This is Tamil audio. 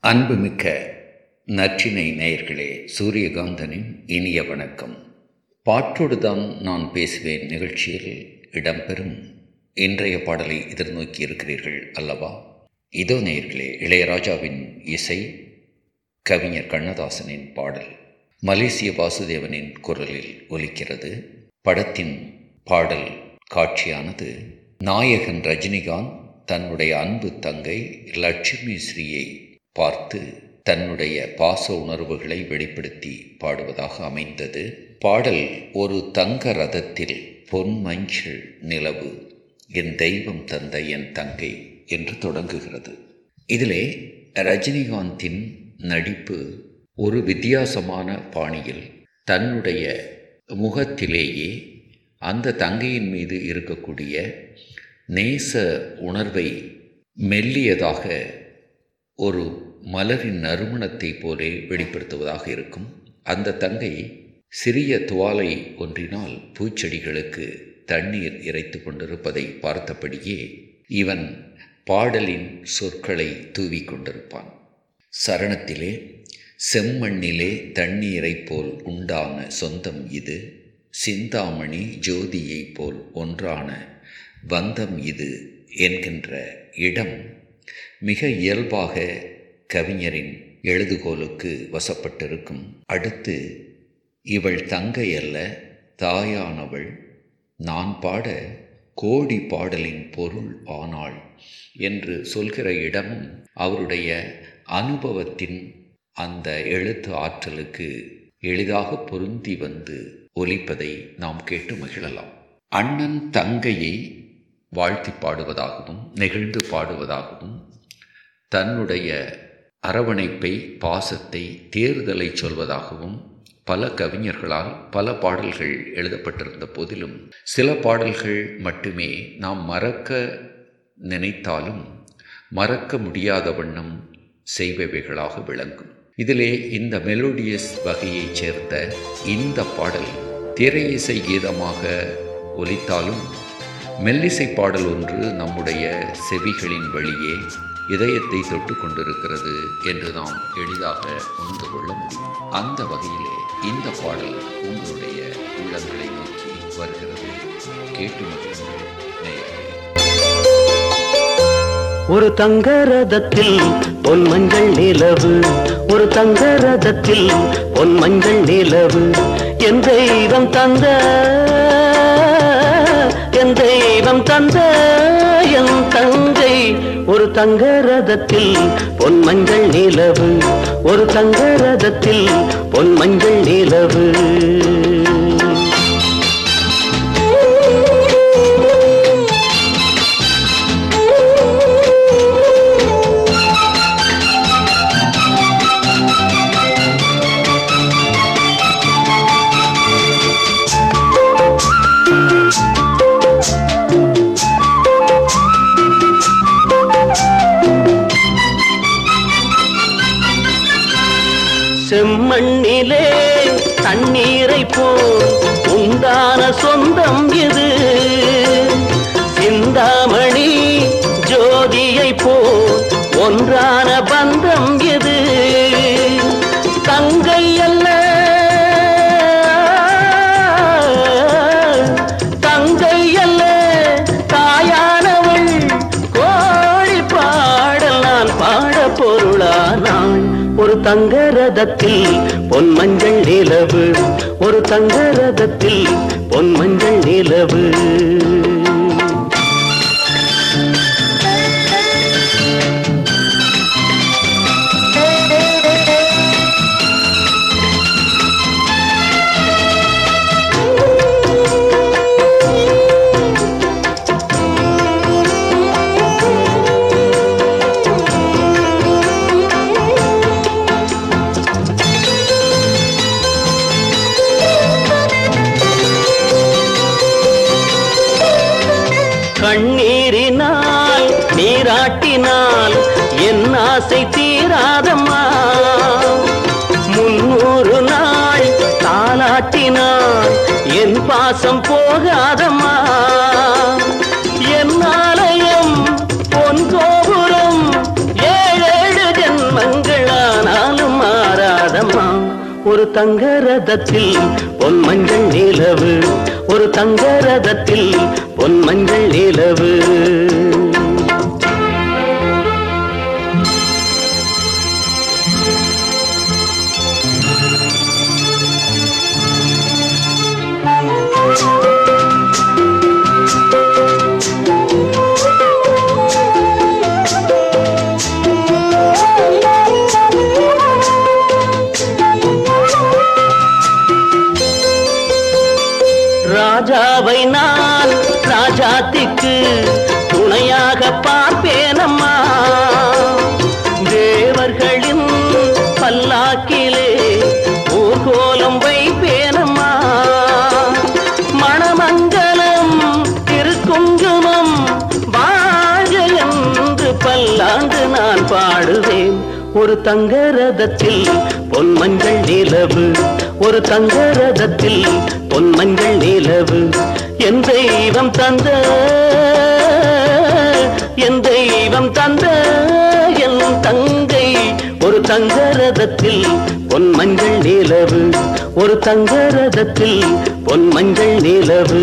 அன்புமிக்க நற்றினை நேயர்களே சூரியகாந்தனின் இனிய வணக்கம். பாட்டோடுதான் நான் பேசுவேன் நிகழ்ச்சியில் இடம்பெறும் இன்றைய பாடலை எதிர்நோக்கி இருக்கிறீர்கள் அல்லவா? இதோ நேயர்களே இளையராஜாவின் இசை கவிஞர் கண்ணதாசனின் பாடல் மலேசிய வாசுதேவனின் குரலில் ஒலிக்கிறது. படத்தின் பாடல் காட்சியானது நாயகன் ரஜினிகாந்த் தன்னுடைய அன்பு தங்கை லட்சுமி ஸ்ரீயை பார்த்து தன்னுடைய பாச உணர்வுகளை வெளிப்படுத்தி பாடுவதாக அமைந்தது. பாடல் ஒரு தங்க ரதத்தில் பொன்மஞ்சள் நிலவு என் தெய்வம் தந்த என் தங்கை என்று தொடங்குகிறது. இதிலே ரஜினிகாந்தின் நடிப்பு ஒரு வித்தியாசமான பாணியில் தன்னுடைய முகத்திலேயே அந்த தங்கையின் மீது இருக்கக்கூடிய நேச உணர்வை மெல்லியதாக ஒரு மலரின் நறுமணத்தை போலே வெளிப்படுத்துவதாக இருக்கும். அந்த தங்கை சிறிய துவாலை ஒன்றினால் பூச்செடிகளுக்கு தண்ணீர் இறைத்து கொண்டிருப்பதை பார்த்தபடியே இவன் பாடலின் சொற்களை தூவி கொண்டிருப்பான். சரணத்திலே செம்மண்ணிலே தண்ணீரைப் போல் உண்டான சொந்தம் இது. சிந்தாமணி ஜோதியைப் போல் ஒன்றான பந்தம் இது என்கின்ற இடம் மிக இயல்பாக கவிஞரின் எழுதுகோலுக்கு வசப்பட்டிருக்கும். அடுத்து இவள் தங்கை அல்ல தாயானவள் நான் பாட கோடி பாடலின் பொருள் ஆனாள் என்று சொல்கிற இடமும் அவருடைய அனுபவத்தின் அந்த எழுத்து ஆற்றலுக்கு எளிதாக பொருந்தி வந்து ஒலிப்பதை நாம் கேட்டு மகிழலாம். அண்ணன் தங்கையை வாழ்த்தி பாடுவதாகவும் நெகிழ்ந்து பாடுவதாகவும் தன்னுடைய அரவணைப்பை பாசத்தை தேர்தலை சொல்வதாகவும் பல கவிஞர்களால் பல பாடல்கள் எழுதப்பட்டிருந்த போதிலும் சில பாடல்கள் மட்டுமே நாம் மறக்க நினைத்தாலும் மறக்க முடியாத வண்ணம் செய்பவைகளாக விளங்கும். இதிலே இந்த மெலோடியஸ் வகையைச் சேர்ந்த இந்த பாடல் திரையிசை கீதமாக ஒலித்தாலும் மெல்லிசை பாடல் ஒன்று நம்முடைய செவிகளின் வழியே இதயத்தை தொட்டு கொண்டிருக்கிறது என்று நாம் எளிதாக உணர்ந்து கொள்ள முடியும். அந்த வகையிலே இந்த பாடல் உங்களுடைய உள்ளங்களை நோக்கி வருகிறது. கேட்டு மகிழுங்கள் ஒரு தங்க ரதத்தில் பொன் மஞ்சள் நிலவு ஒரு தங்க ரதத்தில் பொன் மஞ்சள் நிலவு. என் தெய்வம் தந்த என் தெய்வம் தந்த என் தங்கை ஒரு தங்க ரதத்தில் பொன் மஞ்சள் நிலவு. ஒரு தங்க ரதத்தில் பொன் மஞ்சள் நிலவு. செம்மண்ணிலே தண்ணீரை போல் உண்டான சொந்தம் இது. தங்க ரதத்தில் பொன் மஞ்சள் நிலவு. ஒரு தங்க ரதத்தில் பொன் மஞ்சள் நிலவு. கண்ணீரினால் நீராட்டினால் என் ஆசை தீராதம்மா. முன்னூறு நாள் தாளாட்டினால் என் பாசம் போகாதம்மா. என் ஆலயம் பொன் கோபுரம் ஏழேழு ஜென்மங்களானாலும் மாறாதம்மா. ஒரு தங்க ரதத்தில் பொன்மஞ்சள் நிலவு ஒரு தங்க ரதத்தில் பொன் மஞ்சள் நிலவு. ராஜாத்திக்கு துணையாக பார்ப்பேனம்மா. தேவர்களின் பல்லாக்கிலே ஊர்கோலம் வைப்பேனம்மா. மணமங்கலம் திருக்குங்குமம் வாழ என்று பல்லாண்டு நான் பாடுவேன். ஒரு தங்க ரதத்தில் பொன் நிலவு ஒரு தங்க ரதத்தில் பொன் நிலவு என் தெய்வம் தந்த என் தெய்வம் தந்த என் தங்கை. ஒரு தங்க ரதத்தில் பொன் மஞ்சள் நிலவு ஒரு தங்க ரதத்தில் பொன் மஞ்சள் நிலவு.